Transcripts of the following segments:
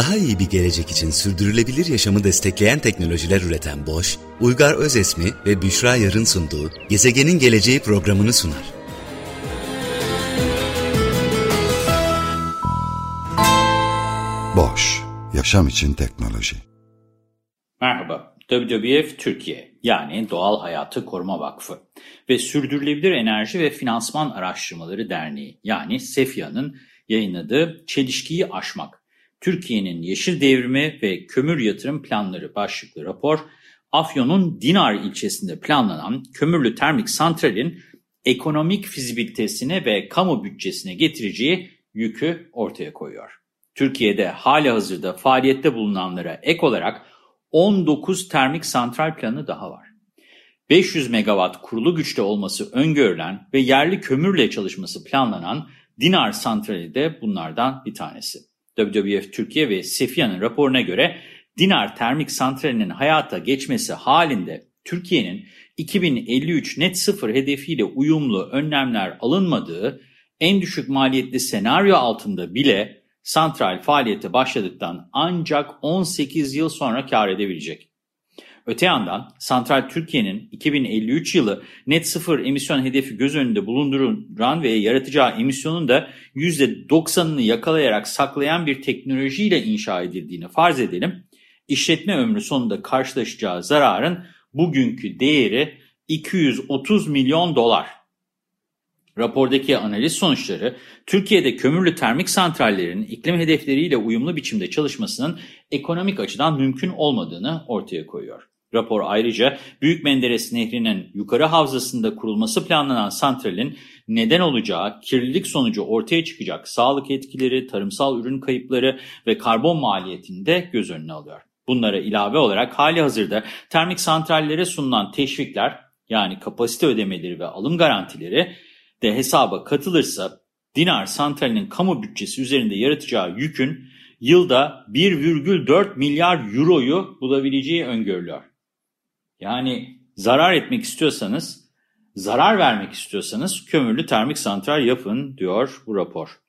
Daha iyi bir gelecek için sürdürülebilir yaşamı destekleyen teknolojiler üreten Bosch, Uygar Özesmi ve Büşra Yarın sunduğu Gezegenin Geleceği programını sunar. Bosch, yaşam için teknoloji. Merhaba, WWF Türkiye yani Doğal Hayatı Koruma Vakfı ve Sürdürülebilir Enerji ve Finansman Araştırmaları Derneği yani SEFIA'nın yayınladığı Çelişkiyi Aşmak, Türkiye'nin Yeşil Devrimi ve Kömür Yatırım Planları başlıklı rapor, Afyon'un Dinar ilçesinde planlanan kömürlü termik santralin ekonomik fizibilitesine ve kamu bütçesine getireceği yükü ortaya koyuyor. Türkiye'de hali hazırda faaliyette bulunanlara ek olarak 19 termik santral planı daha var. 500 megawatt kurulu güçte olması öngörülen ve yerli kömürle çalışması planlanan Dinar Santrali de bunlardan bir tanesi. WWF Türkiye ve Sefia'nın raporuna göre Dinar Termik Santrali'nin hayata geçmesi halinde Türkiye'nin 2053 net sıfır hedefiyle uyumlu önlemler alınmadığı en düşük maliyetli senaryo altında bile santral faaliyete başladıktan ancak 18 yıl sonra kar edebilecek. Öte yandan santral Türkiye'nin 2053 yılı net sıfır emisyon hedefi göz önünde bulunduran ve yaratacağı emisyonun da %90'ını yakalayarak saklayan bir teknolojiyle inşa edildiğini farz edelim. İşletme ömrü sonunda karşılaşacağı zararın bugünkü değeri 230 milyon dolar. Rapordaki analiz sonuçları Türkiye'de kömürlü termik santrallerin iklim hedefleriyle uyumlu biçimde çalışmasının ekonomik açıdan mümkün olmadığını ortaya koyuyor. Rapor ayrıca Büyük Menderes Nehri'nin yukarı havzasında kurulması planlanan santralin neden olacağı kirlilik sonucu ortaya çıkacak sağlık etkileri, tarımsal ürün kayıpları ve karbon maliyetini de göz önüne alıyor. Bunlara ilave olarak hali hazırda termik santrallere sunulan teşvikler yani kapasite ödemeleri ve alım garantileri de hesaba katılırsa Dinar santralinin kamu bütçesi üzerinde yaratacağı yükün yılda 1,4 milyar euroyu bulabileceği öngörülüyor. Yani zarar etmek istiyorsanız, zarar vermek istiyorsanız kömürlü termik santral yapın diyor bu rapor.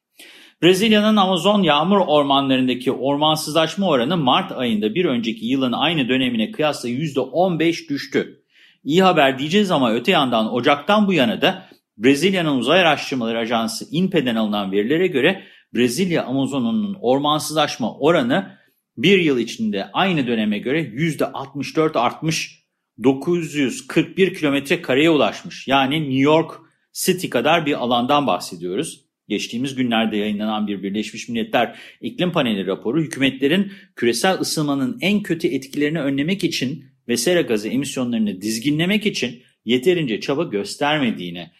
Brezilya'nın Amazon yağmur ormanlarındaki ormansızlaşma oranı Mart ayında bir önceki yılın aynı dönemine kıyasla %15 düştü. İyi haber diyeceğiz ama öte yandan Ocak'tan bu yana da Brezilya'nın Uzay Araştırmaları Ajansı INPE'den alınan verilere göre Brezilya Amazonunun ormansızlaşma oranı bir yıl içinde aynı döneme göre %64 artmış 941 kilometre kareye ulaşmış. Yani New York City kadar bir alandan bahsediyoruz. Geçtiğimiz günlerde yayınlanan bir Birleşmiş Milletler İklim Paneli raporu hükümetlerin küresel ısınmanın en kötü etkilerini önlemek için ve sera gazı emisyonlarını dizginlemek için yeterince çaba göstermediğine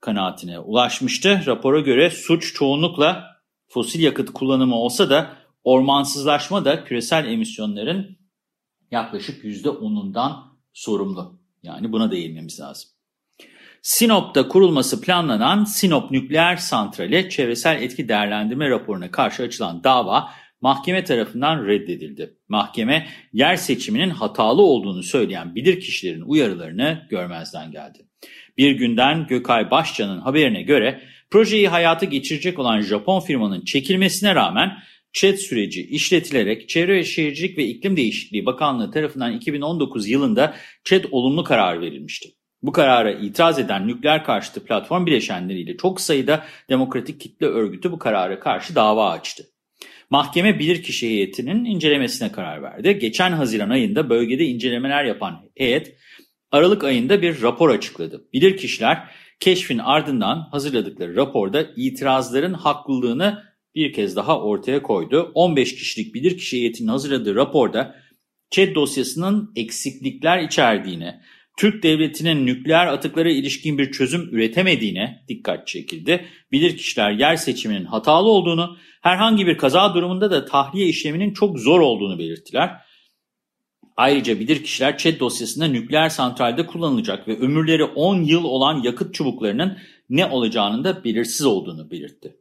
kanaatine ulaşmıştı. Rapora göre suç çoğunlukla fosil yakıt kullanımı olsa da ormansızlaşma da küresel emisyonların yaklaşık %10'undan sorumlu. Yani buna değinmemiz lazım. Sinop'ta kurulması planlanan Sinop Nükleer Santrali çevresel etki değerlendirme raporuna karşı açılan dava mahkeme tarafından reddedildi. Mahkeme yer seçiminin hatalı olduğunu söyleyen bilirkişilerin uyarılarını görmezden geldi. Bir günden Gökay Başcan'ın haberine göre projeyi hayata geçirecek olan Japon firmanın çekilmesine rağmen ÇED süreci işletilerek Çevre ve Şehircilik ve İklim Değişikliği Bakanlığı tarafından 2019 yılında ÇED olumlu karar verilmişti. Bu karara itiraz eden nükleer karşıtı platform bileşenleriyle çok sayıda demokratik kitle örgütü bu karara karşı dava açtı. Mahkeme bilirkişi heyetinin incelemesine karar verdi. Geçen Haziran ayında bölgede incelemeler yapan heyet Aralık ayında bir rapor açıkladı. Bilirkişiler keşfin ardından hazırladıkları raporda itirazların haklılığını bir kez daha ortaya koydu. 15 kişilik bilirkişi heyetinin hazırladığı raporda ÇED dosyasının eksiklikler içerdiğini, Türk devletinin nükleer atıklara ilişkin bir çözüm üretemediğine dikkat çekildi. Bilirkişiler yer seçiminin hatalı olduğunu, herhangi bir kaza durumunda da tahliye işleminin çok zor olduğunu belirttiler. Ayrıca bilirkişiler ÇED dosyasında nükleer santralde kullanılacak ve ömürleri 10 yıl olan yakıt çubuklarının ne olacağının da belirsiz olduğunu belirtti.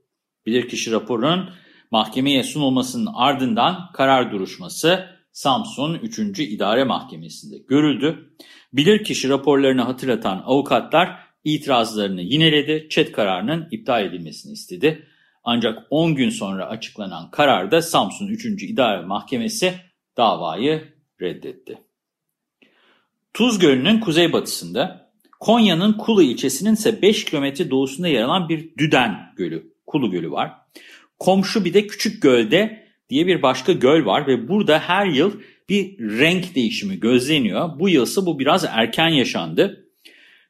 Bilirkişi raporunun mahkemeye sunulmasının ardından karar duruşması Samsun 3. İdare Mahkemesi'nde görüldü. Bilirkişi raporlarını hatırlatan avukatlar itirazlarını yineledi, ÇED kararının iptal edilmesini istedi. Ancak 10 gün sonra açıklanan kararda Samsun 3. İdare Mahkemesi davayı reddetti. Tuz Gölü'nün kuzeybatısında, Konya'nın Kulu ilçesinin ise 5 kilometre doğusunda yer alan bir Düden Gölü, Kulu Gölü var. Komşu bir de Küçük Göl'de diye bir başka göl var ve burada her yıl bir renk değişimi gözleniyor. Bu yılsa bu biraz erken yaşandı.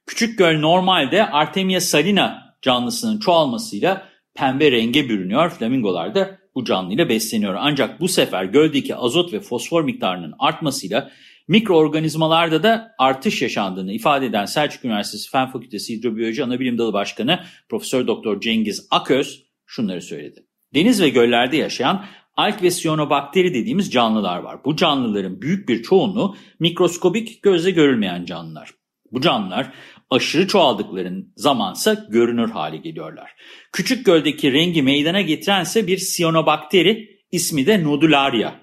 Küçük göl normalde Artemia salina canlısının çoğalmasıyla pembe renge bürünüyor. Flamingolar da bu canlıyla besleniyor. Ancak bu sefer göldeki azot ve fosfor miktarının artmasıyla mikroorganizmalarda da artış yaşandığını ifade eden Selçuk Üniversitesi Fen Fakültesi Hidrobiyoloji Anabilim Dalı Başkanı Profesör Doktor Cengiz Aköz şunları söyledi. Deniz ve göllerde yaşayan alg ve siyanobakteri dediğimiz canlılar var. Bu canlıların büyük bir çoğunluğu mikroskobik gözle görülmeyen canlılar. Bu canlılar aşırı çoğaldıkların zamansa görünür hale geliyorlar. Küçük göldeki rengi meydana getirense bir siyanobakteri ismi de nodularia.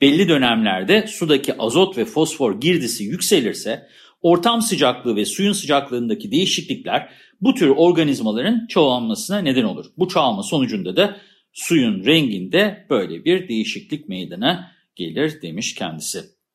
Belli dönemlerde sudaki azot ve fosfor girdisi yükselirse ortam sıcaklığı ve suyun sıcaklığındaki değişiklikler bu tür organizmaların çoğalmasına neden olur. Bu çoğalma sonucunda da suyun renginde böyle bir değişiklik meydana gelir demiş kendisi.